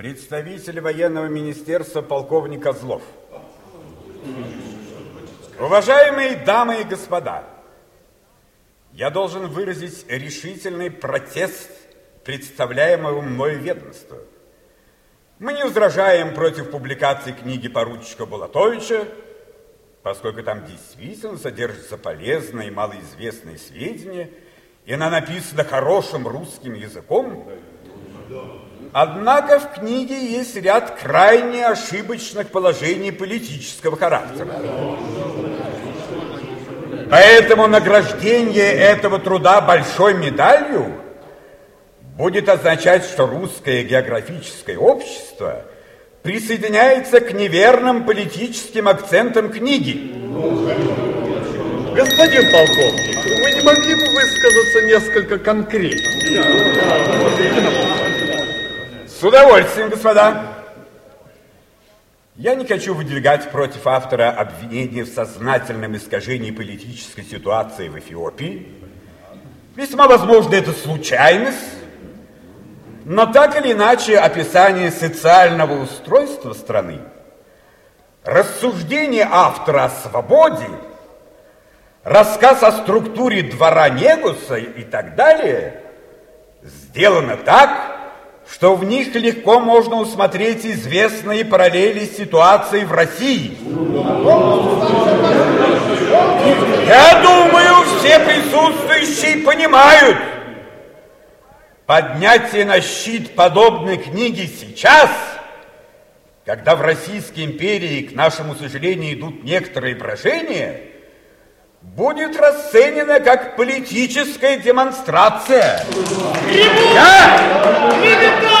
Представитель военного министерства полковник Козлов. Уважаемые дамы и господа, я должен выразить решительный протест представляемого мною ведомства. Мы не возражаем против публикации книги поручика Булатовича, поскольку там действительно содержатся полезные и малоизвестные сведения, и она написана хорошим русским языком. Однако в книге есть ряд крайне ошибочных положений политического характера. Поэтому награждение этого труда большой медалью будет означать, что русское географическое общество присоединяется к неверным политическим акцентам книги. Господин полковник, вы не могли бы высказаться несколько конкретнее? С удовольствием, господа. Я не хочу выдвигать против автора обвинения в сознательном искажении политической ситуации в Эфиопии. Весьма возможно, это случайность, но так или иначе описание социального устройства страны, рассуждение автора о свободе, рассказ о структуре двора Негуса и так далее сделано так, что в них легко можно усмотреть известные параллели ситуации в России. Я думаю, все присутствующие понимают, поднятие на щит подобной книги сейчас, когда в Российской империи, к нашему сожалению, идут некоторые брожения, будет расценено как политическая демонстрация. Я...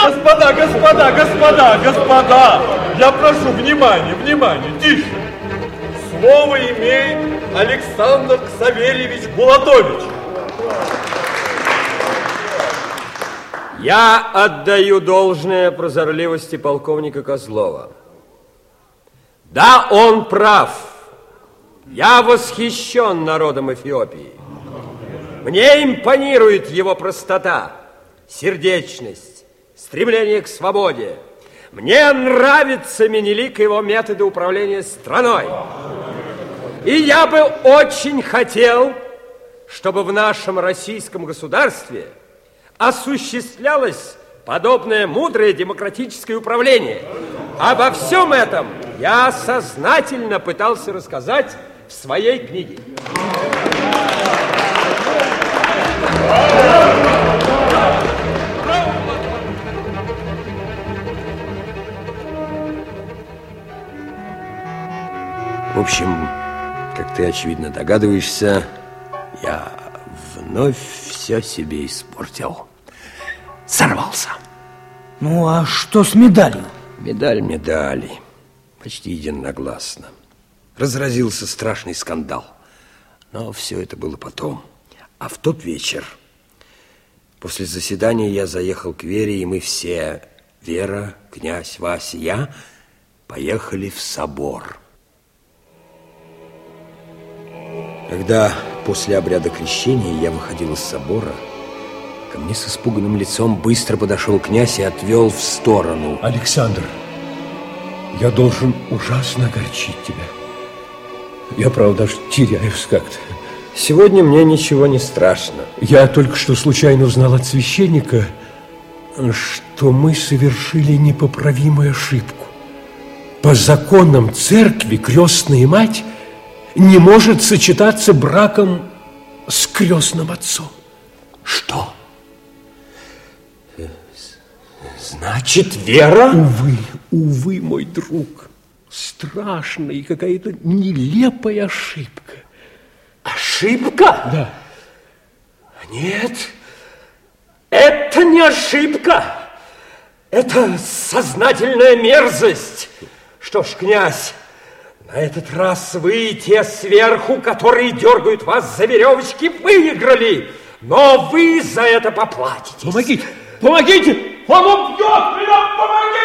Господа, господа, господа, господа, я прошу внимания, внимания, тише. Слово имеет Александр Ксаверьевич Булатович. Я отдаю должное прозорливости полковника Козлова. Да, он прав. Я восхищен народом Эфиопии. Мне импонирует его простота, сердечность, стремление к свободе. Мне нравятся Менелик и его методы управления страной. И я бы очень хотел, чтобы в нашем российском государстве осуществлялось подобное мудрое демократическое управление. Обо всем этом я сознательно пытался рассказать в своей книге. В общем, как ты очевидно догадываешься, я вновь все себе испортил. Сорвался. Ну, а что с медалью? Медаль медали. Почти единогласно разразился страшный скандал. Но все это было потом. А в тот вечер, после заседания, я заехал к Вере, и мы все, Вера, князь, Вася, я, поехали в собор. Когда после обряда крещения я выходил из собора, ко мне с испуганным лицом быстро подошел князь и отвел в сторону. Александр, я должен ужасно огорчить тебя. Я, правда, даже теряюсь как-то. Сегодня мне ничего не страшно. Я только что случайно узнал от священника, что мы совершили непоправимую ошибку. По законам церкви крестная мать не может сочетаться браком с крестным отцом. Что? Значит, Вера? Увы, увы, мой друг страшная и какая-то нелепая ошибка. Ошибка? Да. Нет, это не ошибка. Это сознательная мерзость. Что ж, князь, на этот раз вы, те сверху, которые дергают вас за веревочки, выиграли. Но вы за это поплатитесь. Помогите, помогите! Он убьет меня! Помогите! Помогите!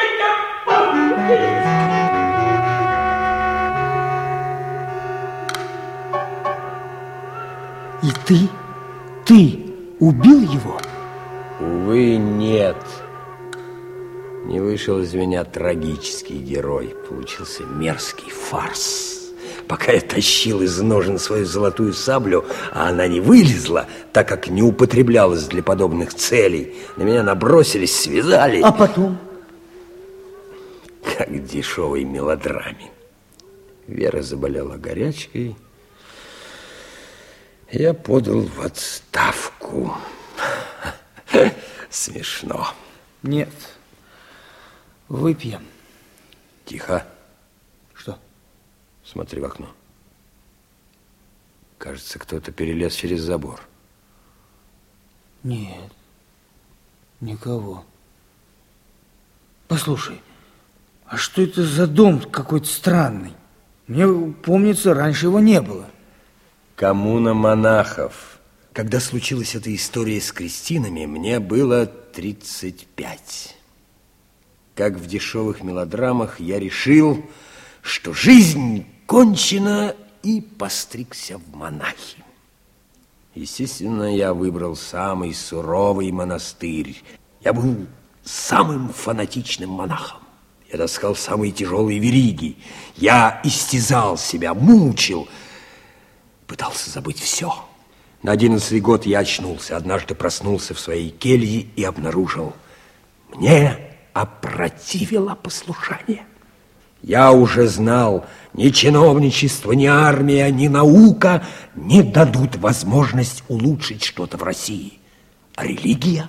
И ты, ты убил его? Увы, нет. Не вышел из меня трагический герой. Получился мерзкий фарс. Пока я тащил из ножен свою золотую саблю, а она не вылезла, так как не употреблялась для подобных целей, на меня набросились, связали. А потом? Как в дешевой мелодраме. Вера заболела горячкой. Я подал в отставку. Смешно. Нет. Выпьем. Тихо. Что? Смотри в окно. Кажется, кто-то перелез через забор. Нет. Никого. Послушай, а что это за дом какой-то странный? Мне помнится, раньше его не было. Коммуна монахов. Когда случилась эта история с крестинами, мне было 35. Как в дешевых мелодрамах, я решил, что жизнь кончена и постригся в монахи. Естественно, я выбрал самый суровый монастырь. Я был самым фанатичным монахом. Я таскал самые тяжелые вериги. Я истязал себя, мучил, пытался забыть все. На одиннадцатый год я очнулся. Однажды проснулся в своей келье и обнаружил, мне опротивило послушание. Я уже знал, ни чиновничество, ни армия, ни наука не дадут возможность улучшить что-то в России. А религия?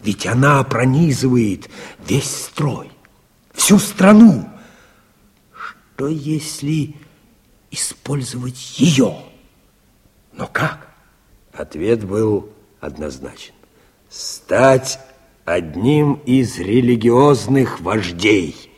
Ведь она пронизывает весь строй, всю страну. Что если использовать ее? Но как? Ответ был однозначен. Стать одним из религиозных вождей –